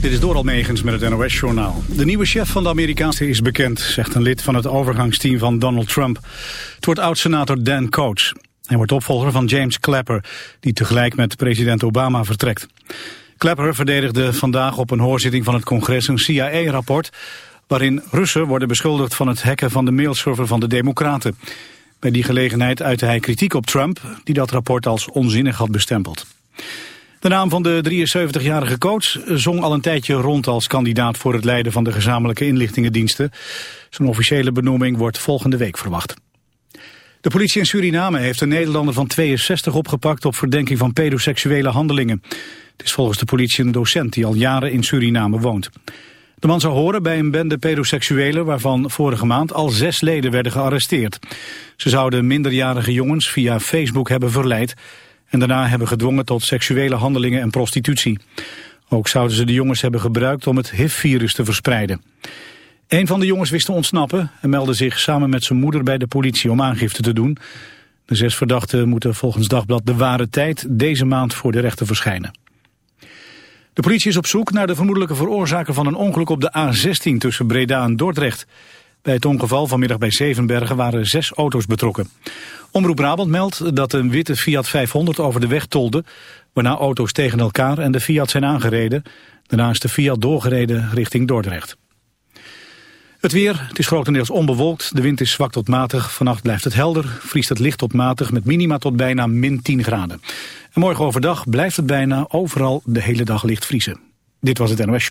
Dit is Doral Megens met het NOS-journaal. De nieuwe chef van de Amerikaanse is bekend, zegt een lid van het overgangsteam van Donald Trump. Het wordt oud-senator Dan Coates. Hij wordt opvolger van James Clapper, die tegelijk met president Obama vertrekt. Clapper verdedigde vandaag op een hoorzitting van het congres een CIA-rapport... waarin Russen worden beschuldigd van het hacken van de mailserver van de Democraten. Bij die gelegenheid uitte hij kritiek op Trump, die dat rapport als onzinnig had bestempeld. De naam van de 73-jarige coach zong al een tijdje rond als kandidaat voor het leiden van de gezamenlijke inlichtingendiensten. Zijn officiële benoeming wordt volgende week verwacht. De politie in Suriname heeft een Nederlander van 62 opgepakt op verdenking van pedoseksuele handelingen. Het is volgens de politie een docent die al jaren in Suriname woont. De man zou horen bij een bende pedoseksuelen waarvan vorige maand al zes leden werden gearresteerd. Ze zouden minderjarige jongens via Facebook hebben verleid en daarna hebben gedwongen tot seksuele handelingen en prostitutie. Ook zouden ze de jongens hebben gebruikt om het HIV-virus te verspreiden. Een van de jongens wist te ontsnappen en meldde zich samen met zijn moeder bij de politie om aangifte te doen. De zes verdachten moeten volgens Dagblad de ware tijd deze maand voor de rechter verschijnen. De politie is op zoek naar de vermoedelijke veroorzaker van een ongeluk op de A16 tussen Breda en Dordrecht. Bij het ongeval vanmiddag bij Zevenbergen waren zes auto's betrokken. Omroep Brabant meldt dat een witte Fiat 500 over de weg tolde... waarna auto's tegen elkaar en de Fiat zijn aangereden. Daarna is de Fiat doorgereden richting Dordrecht. Het weer, het is grotendeels onbewolkt. De wind is zwak tot matig. Vannacht blijft het helder. Vriest het licht tot matig met minima tot bijna min 10 graden. En morgen overdag blijft het bijna overal de hele dag licht vriezen. Dit was het NOS.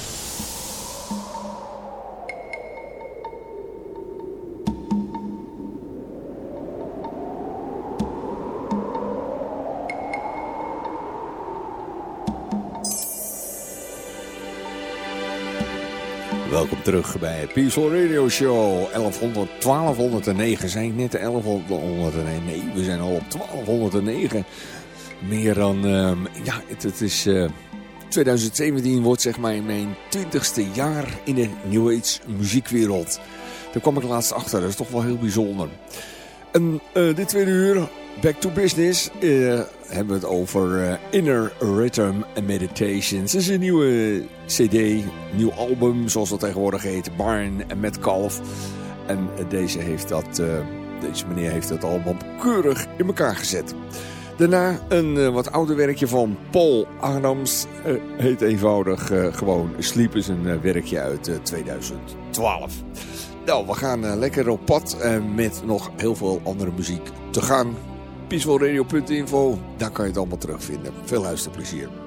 Welkom terug bij Peaceful Radio Show 1100, 1209. Zijn ik net de 1109? Nee, we zijn al op 1209. Meer dan, um, ja, het, is... Uh, 2017 wordt zeg maar mijn 20ste jaar in de New Age muziekwereld. Daar kwam ik laatst achter, dat is toch wel heel bijzonder. En uh, dit tweede uur, back to business, uh, hebben we het over uh, Inner Rhythm Meditations. Het is een nieuwe cd, nieuw album, zoals dat tegenwoordig heet, Barn en Metcalf. En deze, heeft dat, uh, deze meneer heeft het allemaal keurig in elkaar gezet. Daarna een uh, wat ouder werkje van Paul Adams. heet eenvoudig gewoon Sleep is een werkje uit 2012. Nou, we gaan lekker op pad met nog heel veel andere muziek te gaan peacefulradio.info. Daar kan je het allemaal terugvinden. Veel luisterplezier.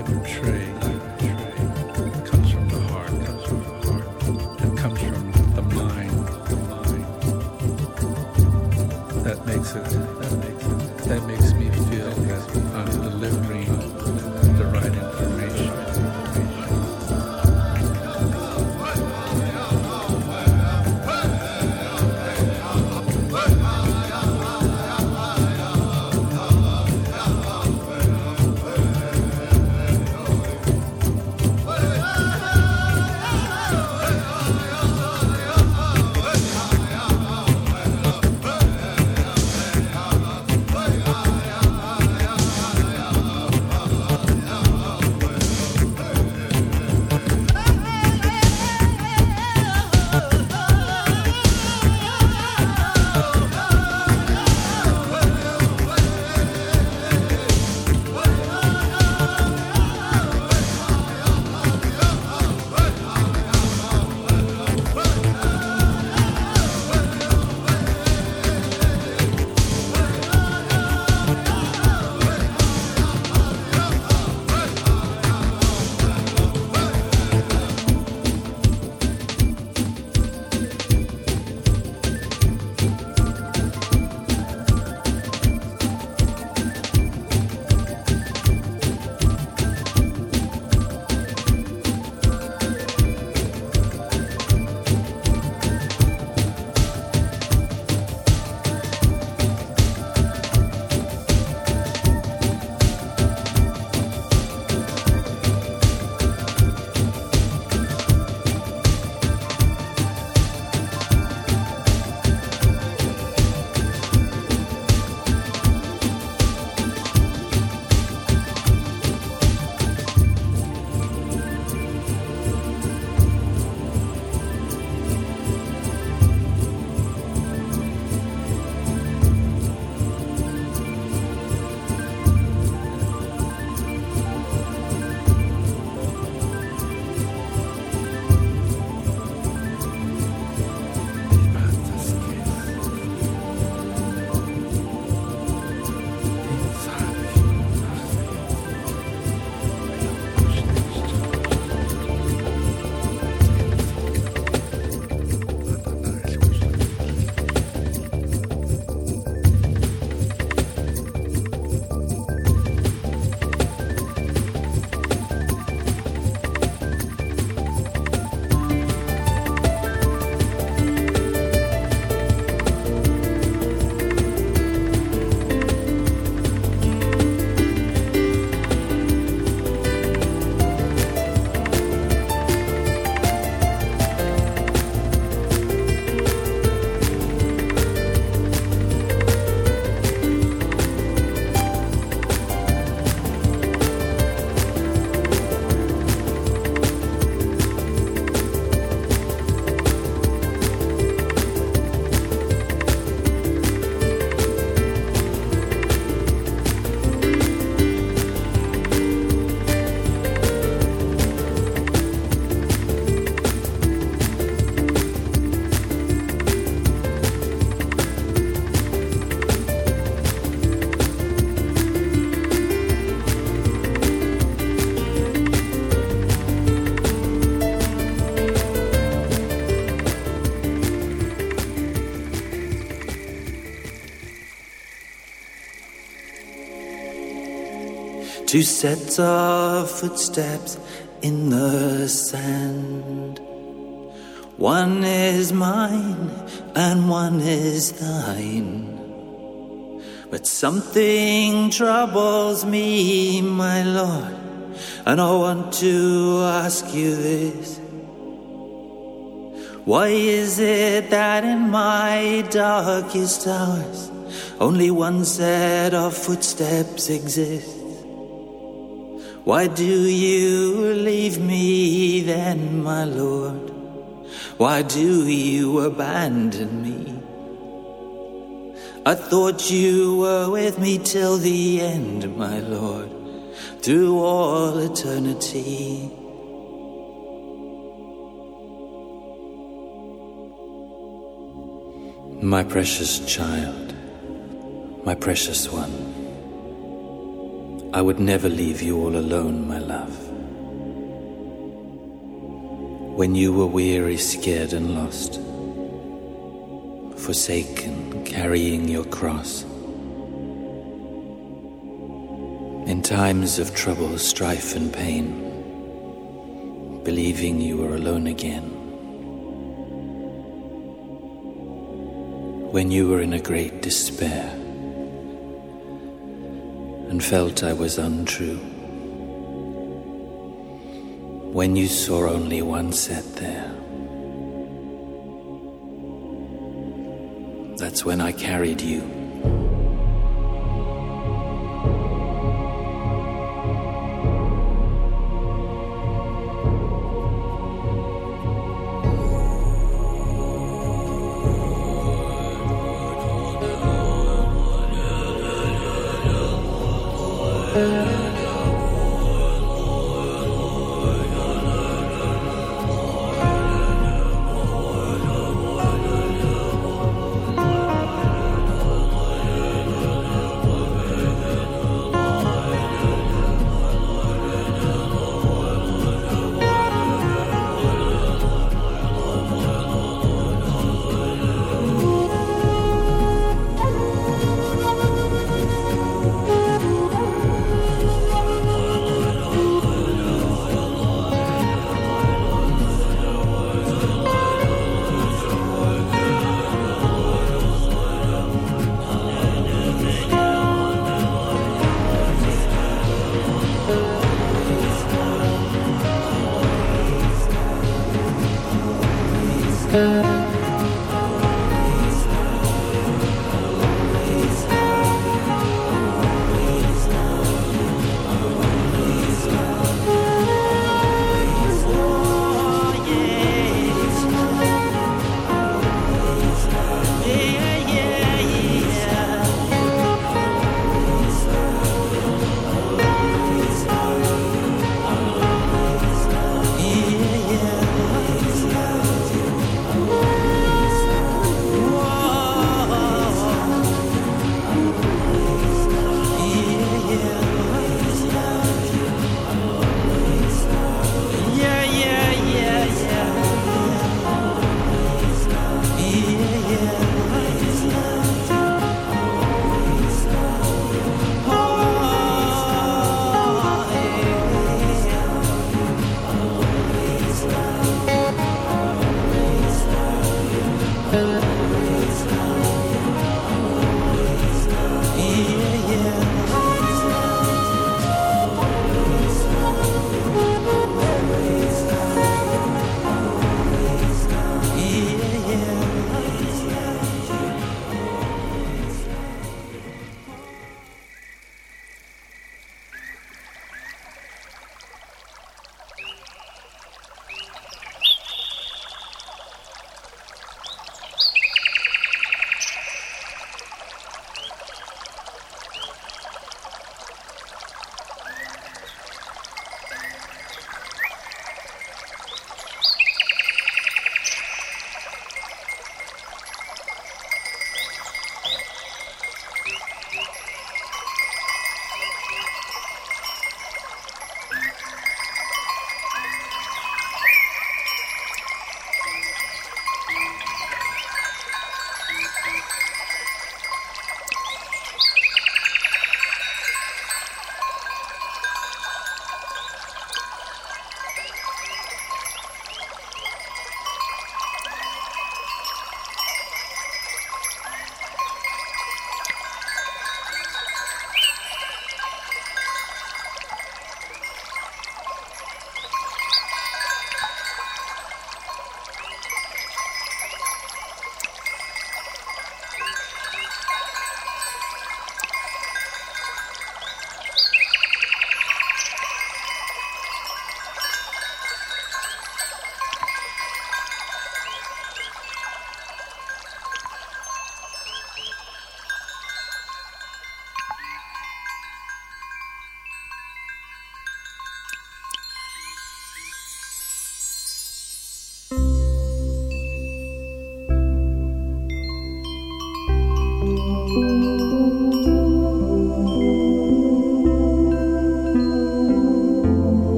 I betrayed. Two sets of footsteps in the sand. One is mine and one is thine. But something troubles me, my Lord, and I want to ask you this. Why is it that in my darkest hours only one set of footsteps exists? Why do you leave me then, my Lord? Why do you abandon me? I thought you were with me till the end, my Lord, through all eternity. My precious child, my precious one. I would never leave you all alone, my love. When you were weary, scared, and lost, forsaken, carrying your cross. In times of trouble, strife, and pain, believing you were alone again. When you were in a great despair and felt I was untrue. When you saw only one set there, that's when I carried you.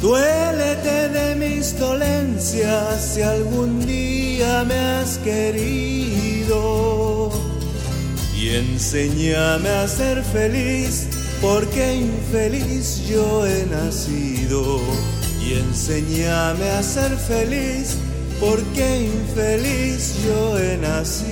Duélete de mis dolencias si algún día me has querido. Y enséñame a ser feliz porque infeliz yo he nacido. Y enséñame a ser feliz porque infeliz yo he nacido.